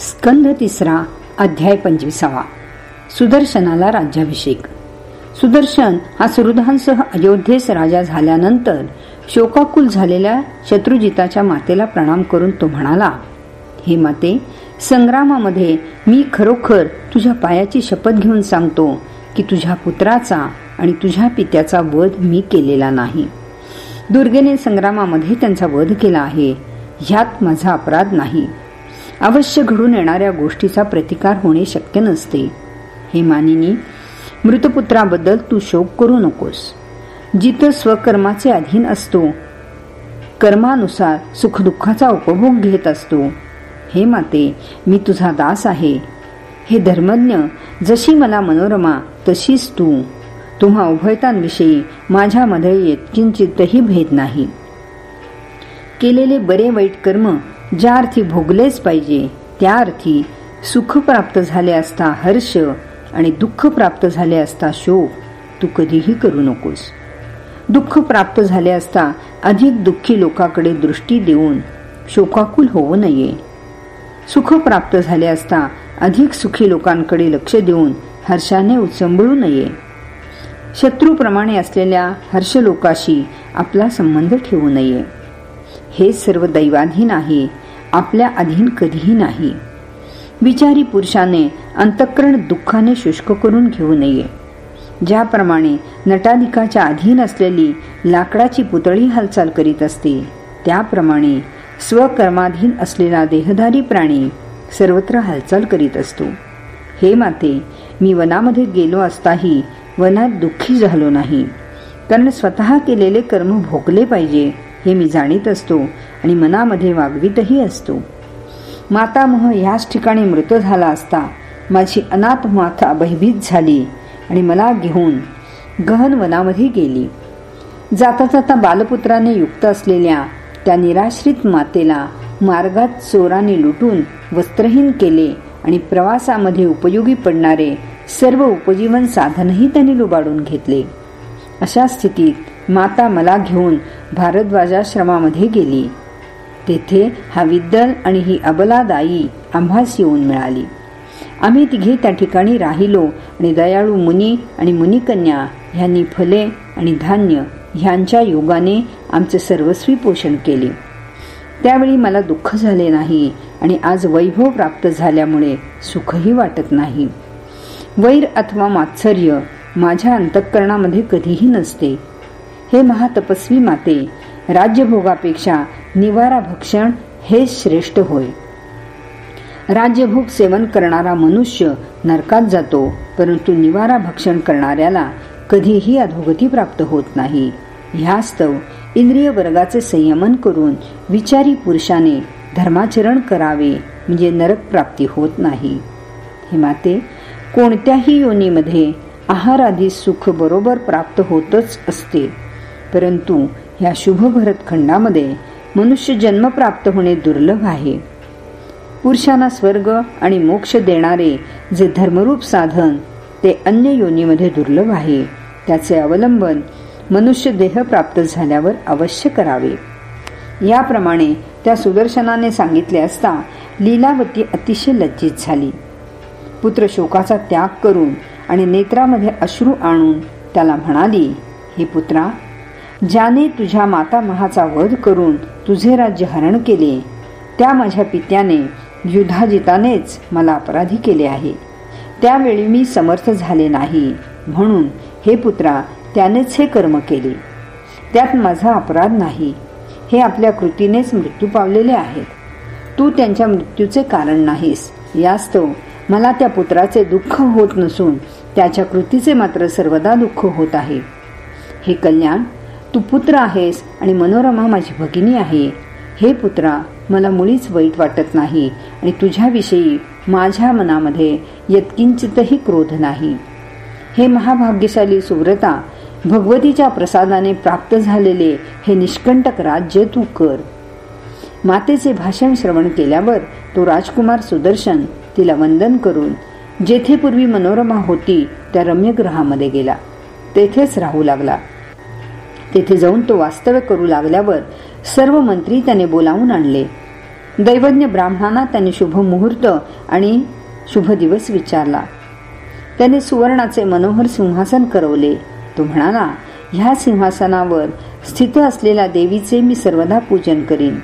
स्कंद तिसरा अध्याय पंचवीसावा. सुदर्शनाला राज्याभिषेक. सुदर्शन हा सुरुधांसह अयोध्येस राजा झाल्यानंतर शोकाकुल झालेल्या शत्रुजिताच्या मातेला प्रणाम करून तो म्हणाला हे माते संग्रामामध्ये मी खरोखर तुझ्या पायाची शपथ घेऊन सांगतो की तुझ्या पुत्राचा आणि तुझ्या पित्याचा वध मी केलेला नाही. दुर्गेने संग्रामामध्ये त्यांचा वध केला आहे. ह्यात माझा अपराध नाही. अवश्य घडून येणाऱ्या गोष्टीचा प्रतिकार होणे शक्य नसते. हे मानिनी मृतपुत्राबद्दल तू शोक करू नकोस. जिथं स्वकर्माचे अधीन असतो कर्मानुसार सुखदुःखाचा उपभोग घेत असतो. हे माते मी तुझा दास आहे. हे धर्मज्ञ जशी मला मनोरमा तशीच तू. तुम्हा उभयतांविषयी माझ्यामध्ये येतकिंचितही भेद नाही. केलेले बरे वाईट कर्म ज्या अर्थी भोगलेच पाहिजे त्या अर्थी सुख प्राप्त झाले असता हर्ष आणि दुःख प्राप्त झाले असता शोक तू कधीही करू नकोस. दुःख प्राप्त झाले असता अधिक दुःखी लोकाकडे दृष्टी देऊन शोकाकुल होऊ नये. सुख प्राप्त झाले असता अधिक सुखी लोकांकडे लक्ष देऊन हर्षाने उचंबळू नये. शत्रूप्रमाणे असलेल्या हर्ष लोकाशी आपला संबंध ठेवू नये. हे सर्व दैवाधीन आहे. आपल्या अधीन कधीही नाही. विचारी पुरुषाने अंतःकरण दुःखाने शुष्क करून घेऊ नये. ज्याप्रमाणे नटाधिकाच्या अधीन असलेली लाकडाची पुतळी हालचाल करीत असते त्याप्रमाणे स्वकर्माधीन असलेला देहधारी प्राणी सर्वत्र हालचाल करीत असतो. हे माते मी वनामध्ये गेलो असताही वनात दुःखी झालो नाही. कारण स्वतः केलेले कर्म भोगले पाहिजे हे मी जाणीत असतो आणि मनामध्ये वागवीतही असतो. मातामह याच ठिकाणी मृत झाला असता माझी अनाथ माता भयभीत झाली आणि मला घेऊन गहन वनामध्ये गेली. जाता जाता बालपुत्राने युक्त असलेल्या त्या निराश्रित मातेला मार्गात चोराने लुटून वस्त्रहीन केले आणि प्रवासामध्ये उपयोगी पडणारे सर्व उपजीवन साधनही त्यांनी लुबाडून घेतले. अशा स्थितीत माता मला घेऊन भारद्वाजाश्रमामध्ये गेली. तेथे हा विद्दल आणि ही अबलादाई आम्हास येऊन मिळाली. आम्ही तिघे त्या ठिकाणी राहिलो आणि दयाळू मुनी आणि मुनिकन्या ह्यांनी फले आणि धान्य ह्यांच्या योगाने आमचे सर्वस्वी पोषण केले. त्यावेळी मला दुःख झाले नाही आणि आज वैभव प्राप्त झाल्यामुळे सुखही वाटत नाही. वैर अथवा मात्सर्य माझ्या अंतःकरणामध्ये कधीही नसते. हे महातपस्वी माते राज्यभोगापेक्षा निवारा भक्षण हे श्रेष्ठ होय. राज्यभोग सेवन करणारा मनुष्य नरकात जातो परंतु निवारा भक्षण करणाऱ्याला कधीही अधोगती प्राप्त होत नाही. ह्यास्तव इंद्रिय वर्गाचे संयमन करून विचारी पुरुषाने धर्माचरण करावे म्हणजे नरक प्राप्ती होत नाही. हे माते कोणत्याही योनीमध्ये आहार आधी सुख बरोबर प्राप्त होतच असते. परंतु ह्या शुभ भरत खंडामध्ये मनुष्य जन्म प्राप्त होणे दुर्लभ आहे. पुरुषांना स्वर्ग आणि मोक्ष देणारे जे धर्मरूप साधन ते अन्य योनीमध्ये दुर्लभ आहे. त्याचे अवलंबन मनुष्य देह प्राप्त झाल्यावर अवश्य करावे. याप्रमाणे त्या सुदर्शनाने सांगितले असता लीलावती अतिशय लज्जित झाली. पुत्र शोकाचा त्याग करून आणि नेत्रामध्ये अश्रू आणून त्याला म्हणाली हे पुत्रा ज्याने तुझ्या माता महाचा वध करून तुझे राज्य हरण केले त्या माझ्या पित्याने युद्धाजितानेच मला अपराधी केले आहे. त्यावेळी मी समर्थ झाले नाही म्हणून हे पुत्रा त्यानेच हे कर्म केले. त्यात माझा अपराध नाही हे आपल्या कृतीनेच मृत्यू पावलेले आहेत. तू त्यांच्या मृत्यूचे कारण नाहीस यास्तव मला त्या पुत्राचे दुःख होत नसून त्याच्या कृतीचे मात्र सर्वदा दुःख होत आहे. हे कल्याण तू पुत्र आहेस आणि मनोरमा माझी भगिनी आहे. हे पुत्रा मला मुळीच वाईट वाटत नाही आणि तुझ्याविषयी माझ्या मनामध्ये यत्किंचितही क्रोध नाही. हे महाभाग्यशाली सुव्रता भगवतीच्या प्रसादाने प्राप्त झालेले हे निष्कंटक राज्य तू कर. मातेचे भाषण श्रवण केल्यावर तो राजकुमार सुदर्शन तिला वंदन करून जेथे पूर्वी मनोरमा होती त्या रम्यग्रहामध्ये गेला. तेथेच राहू लागला. तेथे जाऊन तो वास्तव्य करू लागल्यावर सर्व मंत्री त्याने बोलावून आणले. दैवज्ञ ब्राह्मणांना त्याने शुभ मुहूर्त आणि शुभ दिवस विचारला. त्याने सुवर्णाचे मनोहर सिंहासन करवले. तो म्हणाला ह्या सिंहासनावर स्थित असलेल्या देवीचे मी सर्वदा पूजन करीन.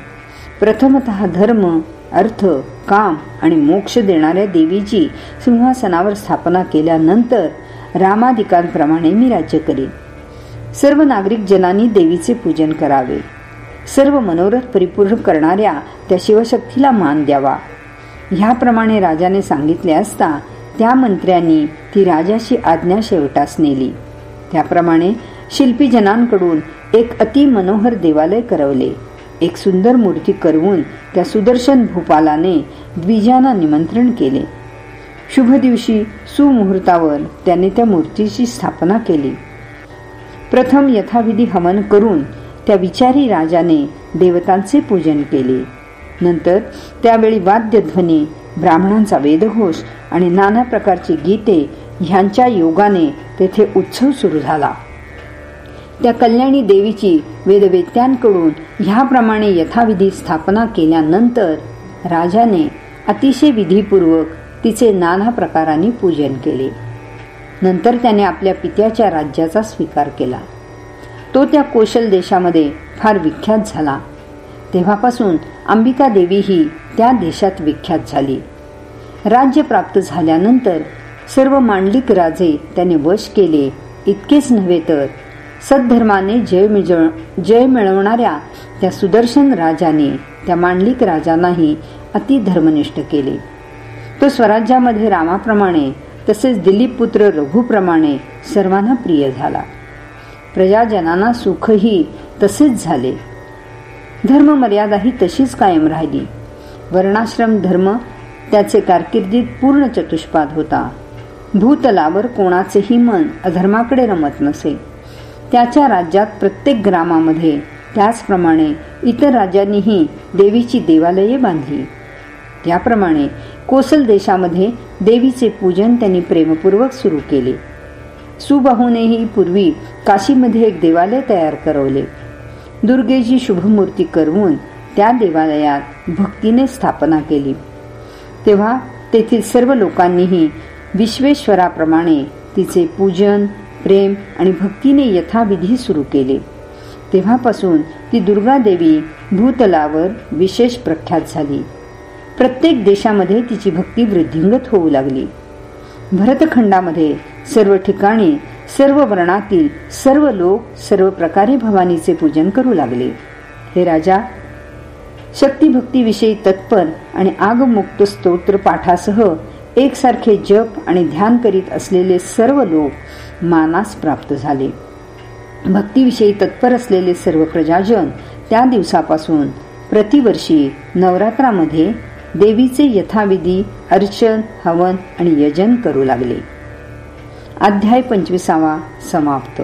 प्रथमत धर्म अर्थ काम आणि मोक्ष देणाऱ्या देवीची सिंहासनावर स्थापना केल्यानंतर रामाधिकांप्रमाणे मी राज्य करीन. सर्व नागरिक जनांनी देवीचे पूजन करावे. सर्व मनोरथ परिपूर्ण करणाऱ्या त्या शिवशक्तीला मान द्यावा. ह्याप्रमाणे राजाने सांगितले असता त्या मंत्र्यांनी ती राजाशी आज्ञा शेवटास नेली. त्याप्रमाणे शिल्पी जनांकडून एक अति मनोहर देवालय करवले. एक सुंदर मूर्ती करवून त्या सुदर्शन भूपालाने द्विजांना निमंत्रण केले. शुभ दिवशी सुमुहूर्तावर त्याने त्या मूर्तीची स्थापना केली. प्रथम यथाविधी हवन करून त्या विचारी राजाने देवतांचे पूजन केले. नंतर त्यावेळी वाद्यध्वनी ब्राह्मणांचा वेदघोष आणि नाना प्रकारची गीते ह्यांच्या योगाने तेथे उत्सव सुरू झाला. त्या कल्याणी देवीची वेदवेत्यांकडून ह्याप्रमाणे यथाविधी स्थापना केल्यानंतर राजाने अतिशय विधीपूर्वक तिचे नाना प्रकारांनी पूजन केले. नंतर त्याने आपल्या पित्याच्या राज्याचा स्वीकार केला. तो त्या कोशल देशामध्ये फार विख्यात झाला. तेव्हापासून अंबिका देवी ही त्या देशात विख्यात झाली. राज्य प्राप्त झाल्यानंतर सर्व मांडलिक राजे त्याने वश केले. इतकेच नव्हे तर सद्धर्माने जय जय मिळवणाऱ्या त्या सुदर्शन राजाने त्या मांडलिक राजांनाही अति धर्मनिष्ठ केले. तो स्वराज्यामध्ये रामाप्रमाणे तसेच दिलीप पुत्र रघुप्रमाणे सर्वांना प्रिय झाला. प्रजाजनांना सुखही तसेच झाले. धर्म मर्यादाही तशीच कायम राहिली. वर्णाश्रम धर्म त्याचे कारकिर्दीत पूर्ण चतुष्पाद होता. भूतलावर कोणाचेही मन अधर्माकडे रमत नसे. त्याच्या राज्यात प्रत्येक ग्रामामध्ये त्याचप्रमाणे इतर राजांनीही देवीची देवालये बांधली. त्याप्रमाणे कोसल देशामध्ये देवीचे पूजन त्यांनी प्रेमपूर्वक सुरू केले. सुबाहूनेही पूर्वी काशीमध्ये एक देवालय तयार करवले. दुर्गेची शुभमूर्ती करवून त्या देवालयात भक्तीने स्थापना केली. तेव्हा तेथील सर्व लोकांनीही विश्वेश्वराप्रमाणे तिचे पूजन प्रेम आणि भक्तीने यथाविधी सुरू केले. तेव्हापासून ती दुर्गा देवी भूतलावर विशेष प्रख्यात झाली. प्रत्येक देशामध्ये तिची भक्ती वृद्धिंगत होऊ लागली. भरतखंडामध्ये सर्व ठिकाणी सर्व वर्णातील सर्व लोक सर्व प्रकारे भवानीचे पूजन करू लागले. हे राजा शक्तिभक्तीविषयी तत्पर आणि आगमुक्त स्तोत्र पाठासह एकसारखे जप आणि ध्यान करीत असलेले सर्व लोक मानास प्राप्त झाले. भक्तीविषयी तत्पर असलेले सर्व प्रजाजन त्या दिवसापासून प्रतिवर्षी नवरात्रामध्ये देवीचे यथाविधी अर्चन हवन आणि यजन करू लागले. अध्याय पंचवीसावा समाप्त.